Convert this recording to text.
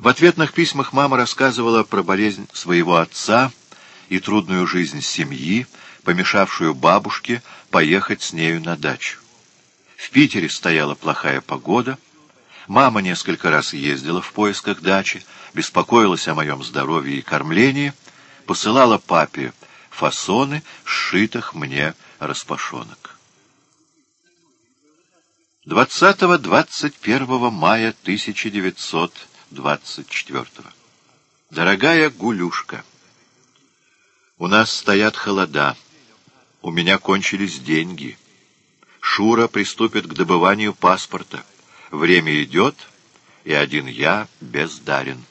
В ответных письмах мама рассказывала про болезнь своего отца и трудную жизнь семьи, помешавшую бабушке поехать с нею на дачу. В Питере стояла плохая погода. Мама несколько раз ездила в поисках дачи, беспокоилась о моем здоровье и кормлении, посылала папе фасоны, сшитых мне распашонок. 20-21 мая 1924 Дорогая Гулюшка, у нас стоят холода, у меня кончились деньги. Шура приступит к добыванию паспорта. Время идет, и один я бездарен.